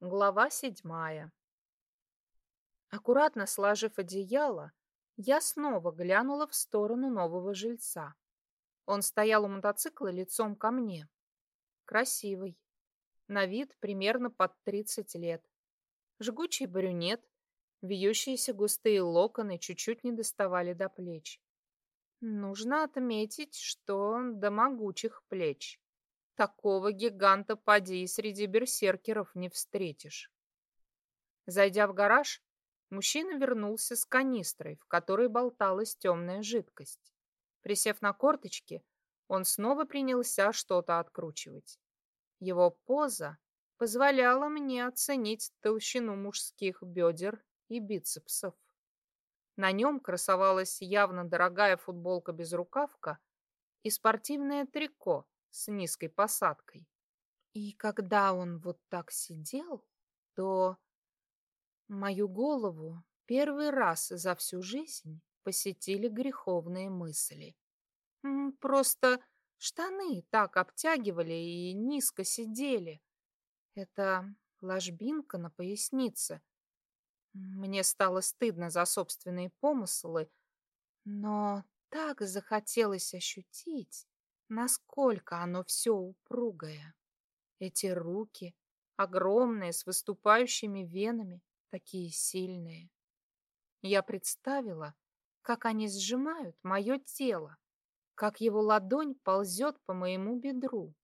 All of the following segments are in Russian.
Глава седьмая. Аккуратно сложив одеяло, я снова глянула в сторону нового жильца. Он стоял у мотоцикла лицом ко мне. Красивый. На вид примерно под тридцать лет. Жгучий брюнет, вьющиеся густые локоны чуть-чуть не доставали до плеч. Нужно отметить, что до могучих плеч. Такого гиганта поди и среди берсеркеров не встретишь. Зайдя в гараж, мужчина вернулся с канистрой, в которой болталась темная жидкость. Присев на корточки, он снова принялся что-то откручивать. Его поза позволяла мне оценить толщину мужских бедер и бицепсов. На нем красовалась явно дорогая футболка-безрукавка и спортивное трико с низкой посадкой. И когда он вот так сидел, то мою голову первый раз за всю жизнь посетили греховные мысли. Просто штаны так обтягивали и низко сидели. Это ложбинка на пояснице. Мне стало стыдно за собственные помыслы, но так захотелось ощутить, Насколько оно все упругое. Эти руки, огромные, с выступающими венами, такие сильные. Я представила, как они сжимают мое тело, как его ладонь ползет по моему бедру.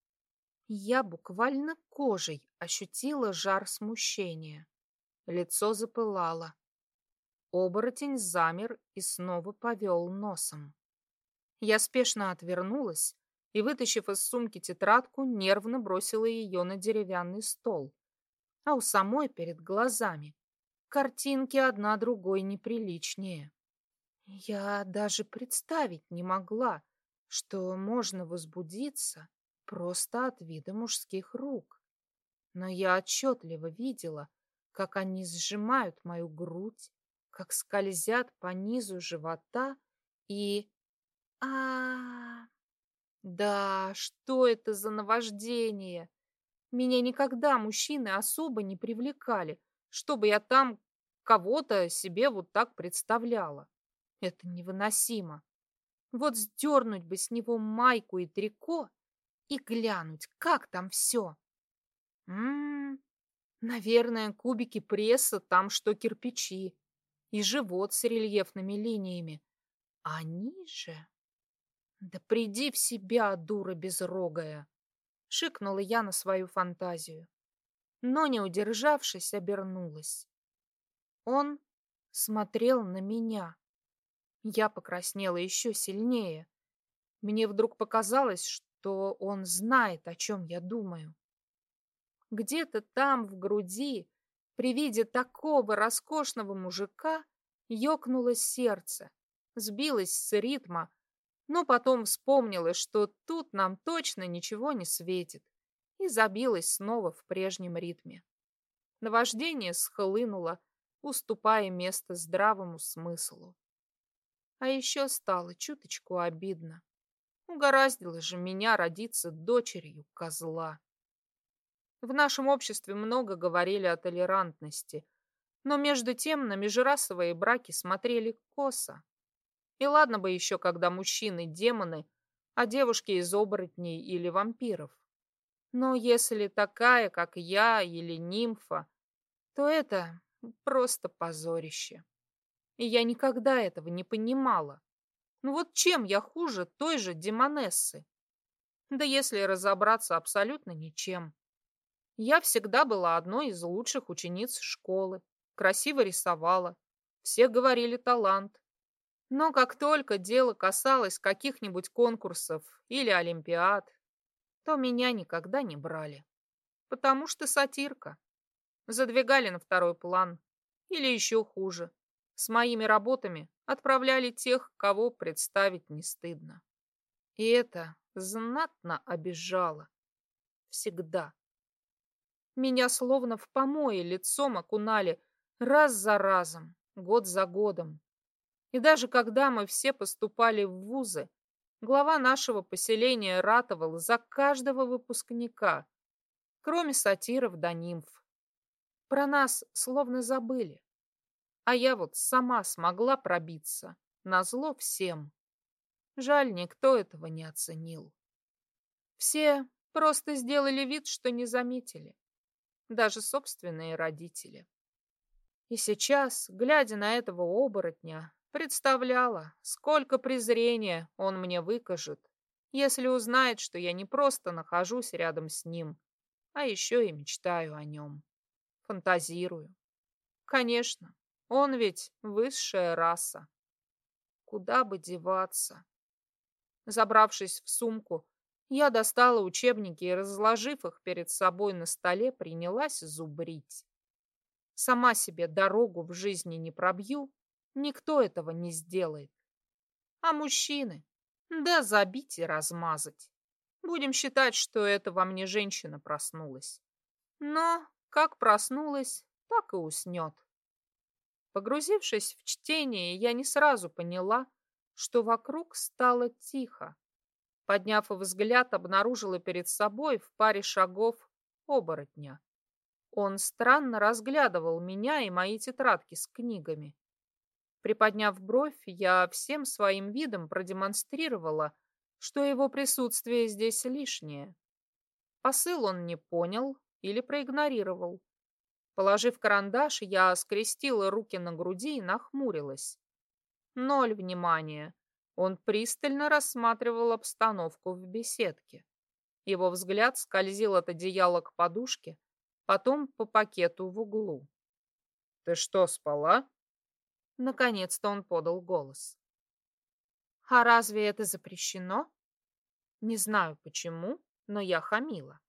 Я буквально кожей ощутила жар смущения. Лицо запылало. Оборотень замер и снова повел носом. Я спешно отвернулась, и, вытащив из сумки тетрадку, нервно бросила ее на деревянный стол. А у самой перед глазами картинки одна другой неприличнее. Я даже представить не могла, что можно возбудиться просто от вида мужских рук. Но я отчетливо видела, как они сжимают мою грудь, как скользят по низу живота и... а, -а, -а да, что это за наваждение? Меня никогда мужчины особо не привлекали, чтобы я там кого-то себе вот так представляла. Это невыносимо. Вот сдернуть бы с него майку и трико и глянуть, как там все. М наверное, кубики пресса там что кирпичи и живот с рельефными линиями. А ниже... «Да приди в себя, дура безрогая!» — шикнула я на свою фантазию. Но, не удержавшись, обернулась. Он смотрел на меня. Я покраснела еще сильнее. Мне вдруг показалось, что он знает, о чем я думаю. Где-то там, в груди, при виде такого роскошного мужика, ёкнуло сердце, сбилось с ритма, но потом вспомнила, что тут нам точно ничего не светит, и забилась снова в прежнем ритме. Наваждение схлынуло, уступая место здравому смыслу. А еще стало чуточку обидно. Угораздило же меня родиться дочерью козла. В нашем обществе много говорили о толерантности, но между тем на межрасовые браки смотрели косо. И ладно бы еще, когда мужчины – демоны, а девушки – из оборотней или вампиров. Но если такая, как я или нимфа, то это просто позорище. И я никогда этого не понимала. Ну вот чем я хуже той же демонессы? Да если разобраться, абсолютно ничем. Я всегда была одной из лучших учениц школы, красиво рисовала, все говорили талант, но как только дело касалось каких-нибудь конкурсов или олимпиад, то меня никогда не брали. Потому что сатирка. Задвигали на второй план. Или еще хуже. С моими работами отправляли тех, кого представить не стыдно. И это знатно обижало. Всегда. Меня словно в помое лицом окунали раз за разом, год за годом, и даже когда мы все поступали в вузы, глава нашего поселения ратовал за каждого выпускника, кроме сатиров да нимф. Про нас словно забыли. А я вот сама смогла пробиться, назло всем. Жаль, никто этого не оценил. Все просто сделали вид, что не заметили. Даже собственные родители. И сейчас, глядя на этого оборотня, представляла, сколько презрения он мне выкажет, если узнает, что я не просто нахожусь рядом с ним, а еще и мечтаю о нем. Фантазирую. Конечно, он ведь высшая раса. Куда бы деваться? Забравшись в сумку, я достала учебники и, разложив их перед собой на столе, принялась зубрить. Сама себе дорогу в жизни не пробью, никто этого не сделает. А мужчины? Да забить и размазать. Будем считать, что это во мне женщина проснулась. Но как проснулась, так и уснет. Погрузившись в чтение, я не сразу поняла, что вокруг стало тихо. Подняв взгляд, обнаружила перед собой в паре шагов оборотня. Он странно разглядывал меня и мои тетрадки с книгами. Приподняв бровь, я всем своим видом продемонстрировала, что его присутствие здесь лишнее. Посыл он не понял или проигнорировал. Положив карандаш, я скрестила руки на груди и нахмурилась. Ноль внимания. Он пристально рассматривал обстановку в беседке. Его взгляд скользил от одеяла к подушке, потом по пакету в углу. «Ты что, спала?» Наконец-то он подал голос. «А разве это запрещено?» Не знаю почему, но я хамила.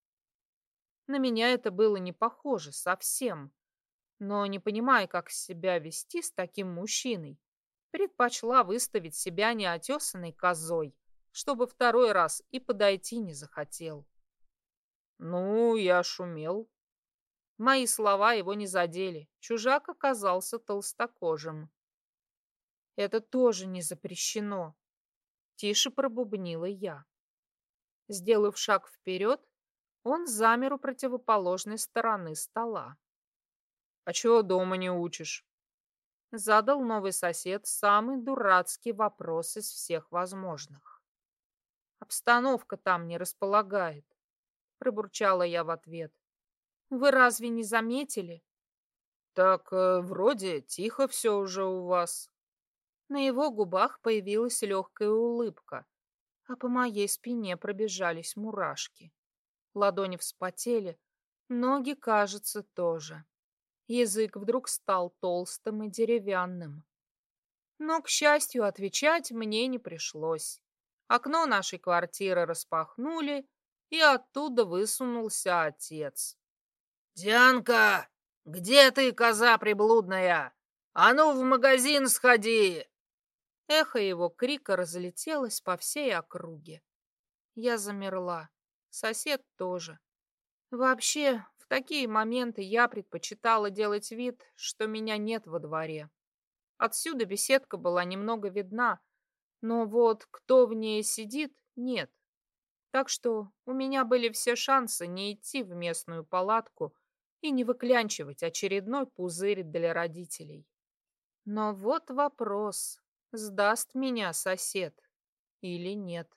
На меня это было не похоже совсем, но, не понимая, как себя вести с таким мужчиной, предпочла выставить себя неотесанной козой, чтобы второй раз и подойти не захотел. Ну, я шумел. Мои слова его не задели. Чужак оказался толстокожим. Это тоже не запрещено. Тише пробубнила я. Сделав шаг вперед, он замер у противоположной стороны стола. «А чего дома не учишь?» Задал новый сосед самый дурацкий вопрос из всех возможных. «Обстановка там не располагает», — пробурчала я в ответ. «Вы разве не заметили?» «Так э, вроде тихо все уже у вас». На его губах появилась легкая улыбка, а по моей спине пробежались мурашки. Ладони вспотели, ноги, кажется, тоже. Язык вдруг стал толстым и деревянным. Но, к счастью, отвечать мне не пришлось. Окно нашей квартиры распахнули, и оттуда высунулся отец. «Дианка, где ты, коза приблудная? А ну, в магазин сходи!» Эхо его крика разлетелось по всей округе. Я замерла. Сосед тоже. Вообще, в такие моменты я предпочитала делать вид, что меня нет во дворе. Отсюда беседка была немного видна, но вот кто в ней сидит, нет. Так что у меня были все шансы не идти в местную палатку и не выклянчивать очередной пузырь для родителей. Но вот вопрос, сдаст меня сосед или нет.